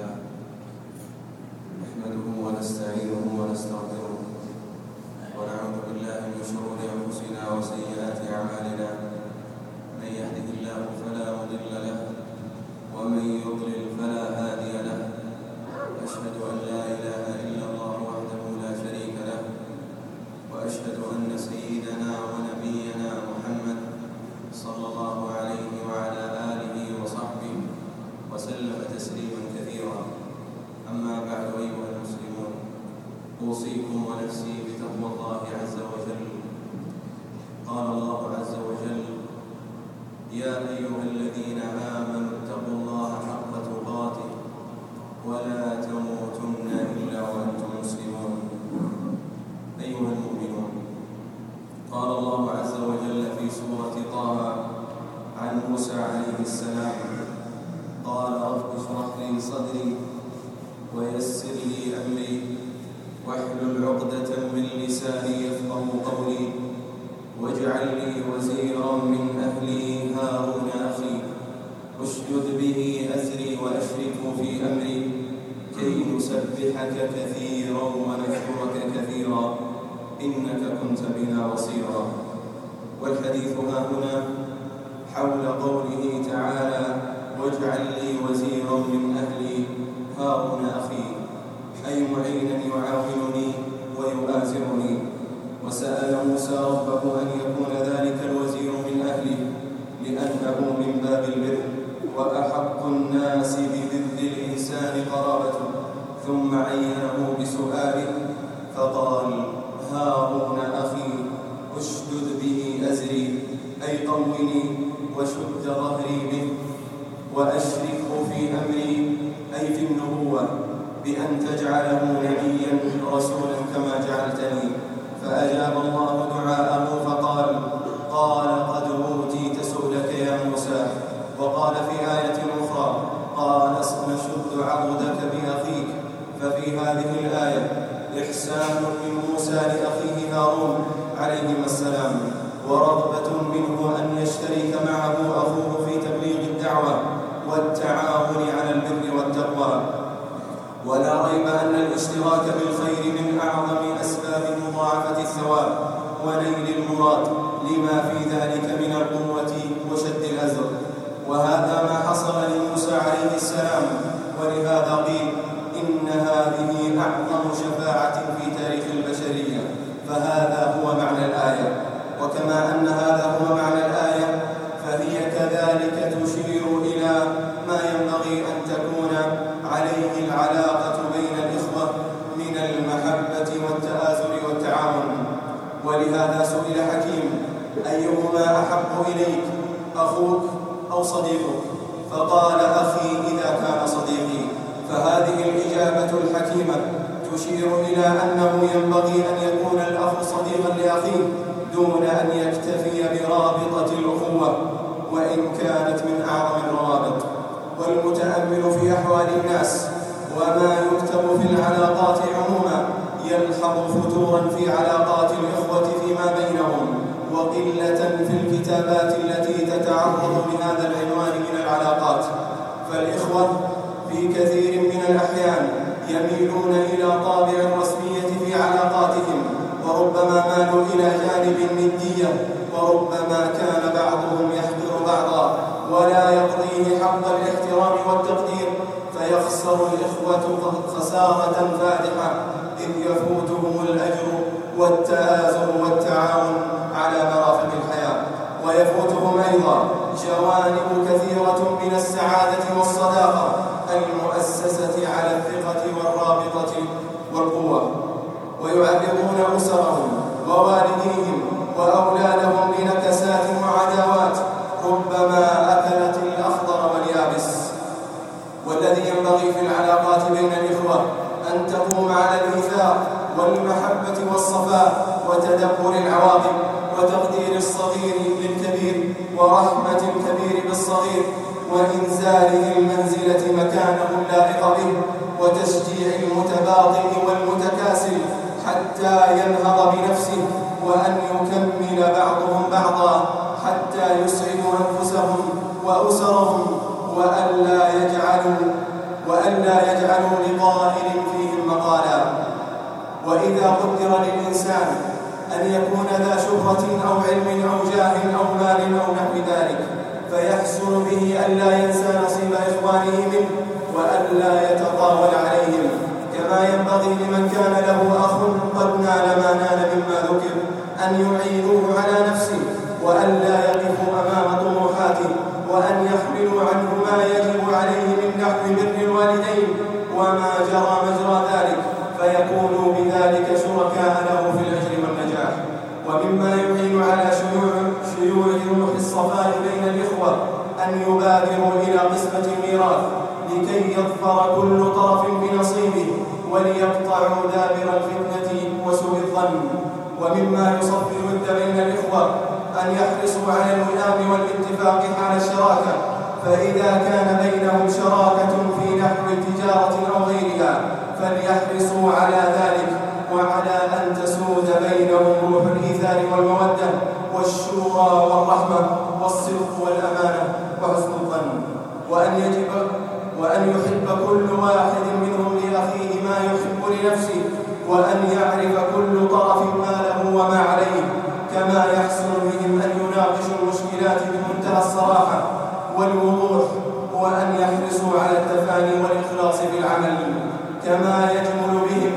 لله نحمده ونستعينه ونعوذ بالله من شرور أنفسنا وسيئات أعمالنا. من يهده الله فلا مضل له ومن يضلل فلا هادي له. أشهد أن لا إله إلا الله وحده لا شريك له وأشهد أن سيدنا ونبينا محمد صلى الله عليه وعلى آله وصحبه وسلم تسليما كثيرا أما بعد أيها المسلمون أوصيكم ونفسي بتقوى الله عز وجل. قال الله عز وجل يا أيها الذين آمنوا اتقوا الله حق تقاته ولا تموتن إلا وأنتم مسلمون. أيها المؤمنون قال الله عز وجل في سورة طه عن موسى عليه السلام قال رب اشرح لي صدري ويسر لي أمري. واحلل عقدة من لساني يفقه قولي واجعل لي وزيرا من أهلي هارون أخي أشدد به أزري وأشركه في أمري كي نسبحك كثيرا ونذكرك كثيرا إنك كنت بنا بصيرا. والحديث ها هنا حول قوله تعالى وأشركه في أمري أي في النبوة بأن تجعله نبيا رسولا كما جعلتني. فأجاب الله دعاءه فقال قال قد أوتيت سؤلك يا موسى. وقال في آية أخرى قال سنشد عضدك بأخيك. ففي هذه الآية إحسان من موسى لأخيه هارون عليهما السلام ورغبة منه أن يشترك معه أخوه في تبليغ الدعوة والتعاون على البر والتقوى ولا ريب أن الاشتراك بالخير من أعظم أسباب مضاعفة الثواب ونيل المراد لما في ذلك من القوة وشد الأزر. وهذا ما حصل لموسى عليه السلام. ولهذا قيل إن هذه أعظم شفاعة في تاريخ البشرية. فهذا هو معنى الآية. وكما أن هذا هو معنى الآية فهي كذلك تشير إلى ما ينبغي أن تكون عليه العلاقة ولهذا سئل حكيم أيهما أحب إليك أخوك أو صديقك؟ فقال أخي إذا كان صديقي. فهذه الإجابة الحكيمة تشير إلى أنه ينبغي أن يكون الأخ صديقا لأخيه دون أن يكتفي برابطة الأخوة وإن كانت من أعظم الروابط. والمتأمل في أحوال الناس وما يكتب في العلاقات عموما يلحظ فتورا في علاقات الإخوة فيما بينهم وقلة في الكتابات التي تتعرض لهذا العنوان من العلاقات. فالإخوة في كثير من الأحيان يميلون إلى طابع الرسمية في علاقاتهم وربما مالوا إلى جانب الندية وربما كان بعضهم يحقر بعضا ولا يقضيه حق الاحترام والتقدير فيخسر الإخوة خسارة فادحة. يفوتهم الأجر والتآزر والتعاون على مرافق الحياة. ويفوتهم أيضا جوانب كثيرة من السعادة والصداقة المؤسسة على الثقة والرابطة والقوة. ويعرضون أسرهم ووالديهم وأولادهم لنكسات وعداوات ربما أكلت الأخضر واليابس والذي ينبغي في العلاقات بين الإخوة أن تقوم على الإيثار والمحبة والصفاء وتدبر العواقب وتقدير الصغير للكبير ورحمة الكبير بالصغير وإنزاله المنزلة مكانه اللائق به وتشجيع المتباطئ والمتكاسل حتى ينهض بنفسه وأن يكمل بعضهم بعضا حتى يسعدوا أنفسهم وأسرهم وألا يجعلوا وألا يجعلوا لقائل فيهم مقالا. وإذا قدر للإنسان أن يكون ذا شهرة أو علم أو جاه أو مال أو نحو ذلك فيحسن به ألا ينسى نصيب إخوانه منه وألا يتطاول عليهم. كما ينبغي لمن كان له أخ قد نال ما نال مما ذكر أن يعينوه على نفسه وألا يقفوا أمام طموحاته وأن يحملوا عنه ما يجب عليه من نحو بر الوالدين وما جرى لكي يظفر كل طرف بنصيبه وليقطعوا دابر الفتنة وسوء الظن. ومما يصفي الود بين الإخوة أن يحرصوا على الوئام والاتفاق على الشراكة. فإذا كان بينهم شراكة في نحو تجارة أو غيرها فليحرصوا على ذلك وعلى أن تسود بينهم روح الإيثار والمودة والشورى والرحمة والصدق والأمانة وحسن الظن. وأن يجب وأن يحب كل واحد منهم لأخيه ما يحب لنفسه وأن يعرف كل طرف ما له وما عليه كما يحسن بهم أن يناقشوا المشكلات بمنتهى الصراحة والوضوح وأن يحرصوا على التفاني والإخلاص في العمل كما يجمل بهم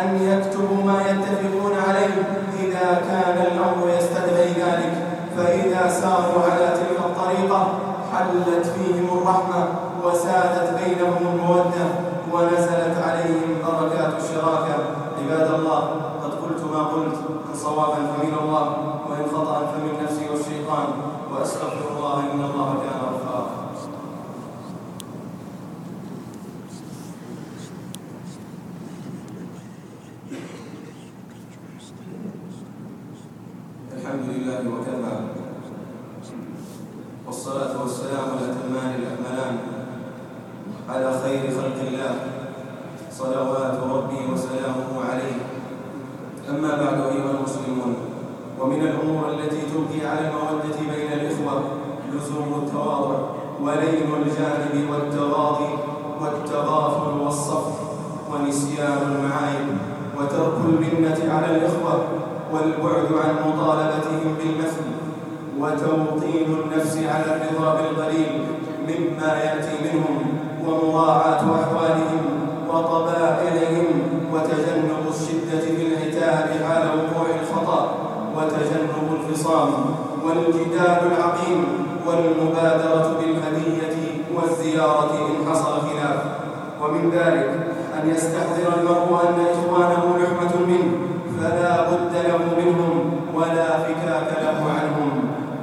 أن يكتبوا ما يتفقون عليه إذا كان الأمر يستدعي ذلك فإذا ساروا على تلك الطريقة حلت فيهم الرحمة وسادت بينهم المودة ونزلت عليهم بركات الشراكة. عباد الله قد قلت ما قلت إن صوابا فمن الله وإن خطأ فمن نفسي والشيطان وأستغفر الله إن الله كان ومن الأمور التي تبقي على المودة بين الإخوة لزوم التواضع ولين الجانب والتغاضي والتغافل والصف ونسيان المعايب وترك المنة على الإخوة والبعد عن مطالبتهم بالمثل وتوطين النفس على الرضا بالقليل مما يأتي منهم ومراعاة أحوالهم وطبائعهم وتجنب الشدة في العتاب حال وقوع الخطأ الخصام والجدال العقيم والمبادرة بالهدية والزيارة إن حصل خلاف. ومن ذلك أن يستحضر المرء أن إخوانه لحمة منه فلا بد له منهم ولا فكاك له عنهم.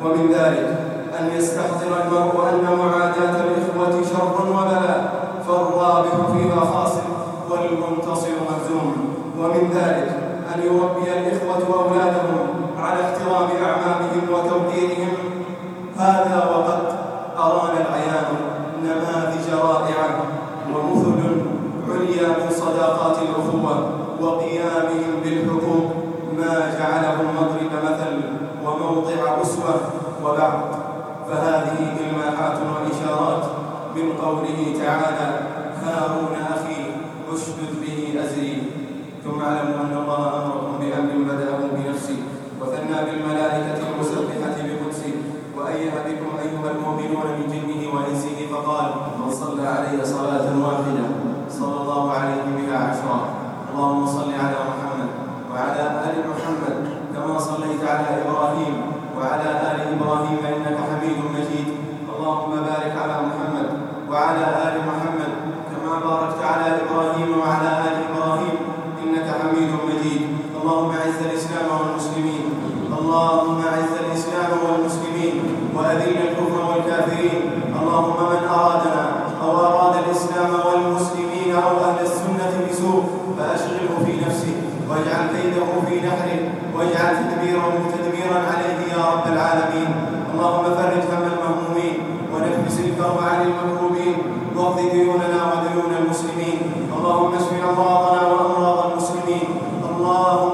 ومن ذلك أن يستحضر المرء أن معاداة الإخوة شر وبلاء فالرابح فيها خاسر والمنتصر مهزوم. ومن ذلك أن يربي الإخوة وإنسه فقال من صلى علي صلاة واحدة صلى الله عليه بها عشرا. اللهم صل على محمد وعلى آل محمد كما صليت على إبراهيم وعلى آل إبراهيم إنك حميد مجيد. اللهم بارك على محمد وعلى آل محمد كما باركت على إبراهيم وعلى آل إبراهيم إنك حميد مجيد. اللهم أعز الإسلام اللهم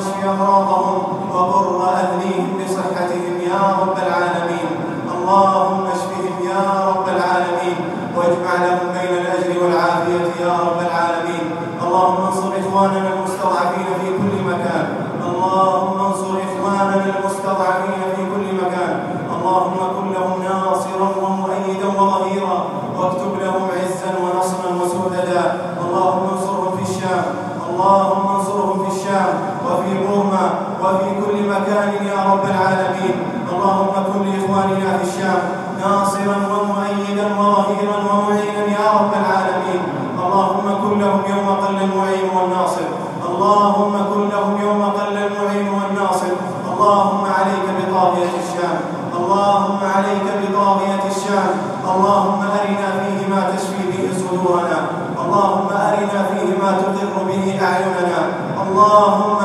واشف امراضهم وضر اهليهم بصحتهم يا رب العالمين. اللهم اشفهم يا رب العالمين واجمع لهم بين الأجر والعافية يا رب العالمين. اللهم انصر إخواننا المستضعفين في كل مكان. اللهم انصر إخواننا المستضعفين في كل مكان. اللهم كن لهم ناصرا ومؤيدا وظهيرا واكتب لهم عزا ونصرا وسددا. اللهم انصرهم في الشام. اللهم انصرهم في الشام. وفي روما وفي كل مكان يا رب العالمين. اللهم كن لإخواننا في الشام ناصرا ومؤيدا وظهيرا ومعينا يا رب العالمين. اللهم كن لهم يوم قل المعين والناصر. اللهم كن لهم يوم قل المعين والناصر. اللهم عليك بطاغية الشام. اللهم عليك بطاغية الشام. اللهم أرنا فيه ما تشفي به صدورنا. اللهم أرنا فيه ما تقر به أعيننا. اللهم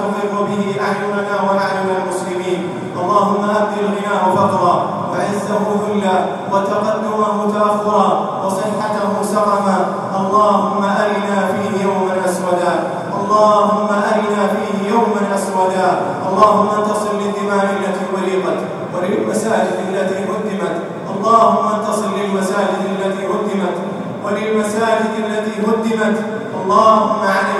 تقر به أعيننا وأعين المسلمين. اللهم أبدل غناه فقرا وعزه ذلا وتقدمه تأخرا وصحته سقما. اللهم أرنا فيه يوما أسودا. اللهم أرنا فيه يوما أسودا. اللهم انتصر للدماء التي وليقت وللمساجد التي هدمت اللهم انتصر للمساجد التي هدمت وللمساجد التي هدمت اللهم عليك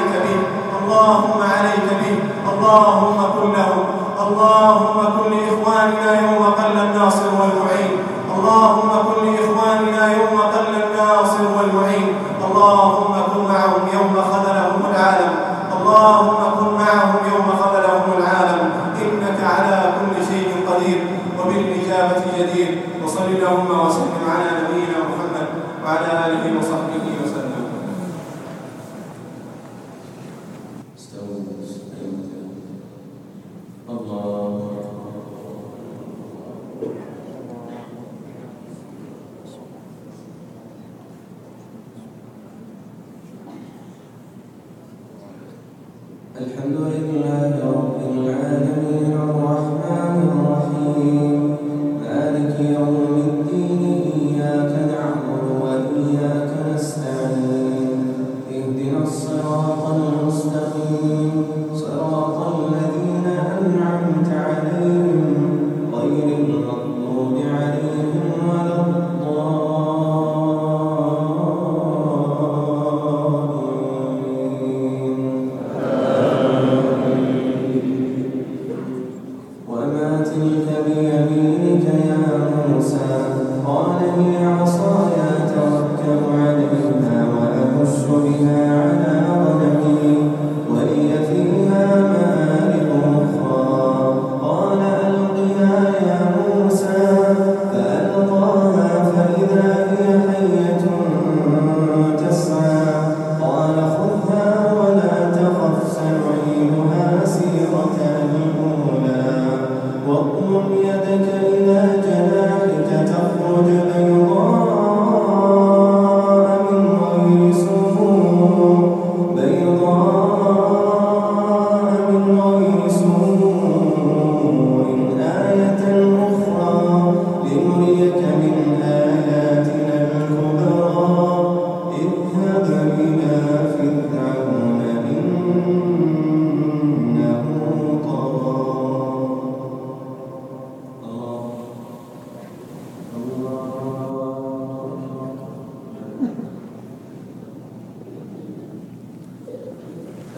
استووا استووا الله الحمد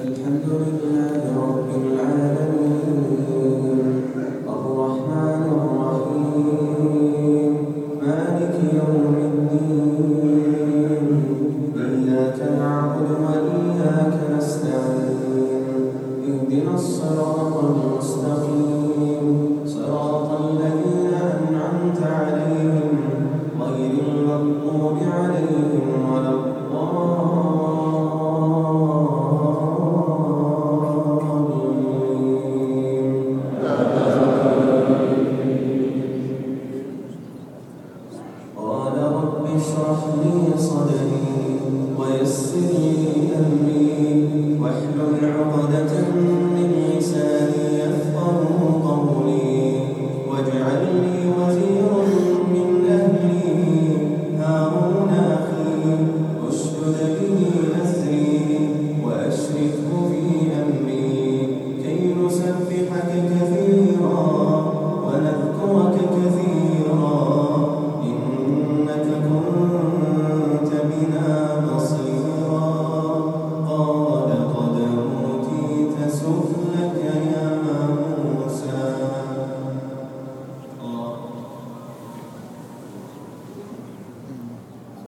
الحمد لله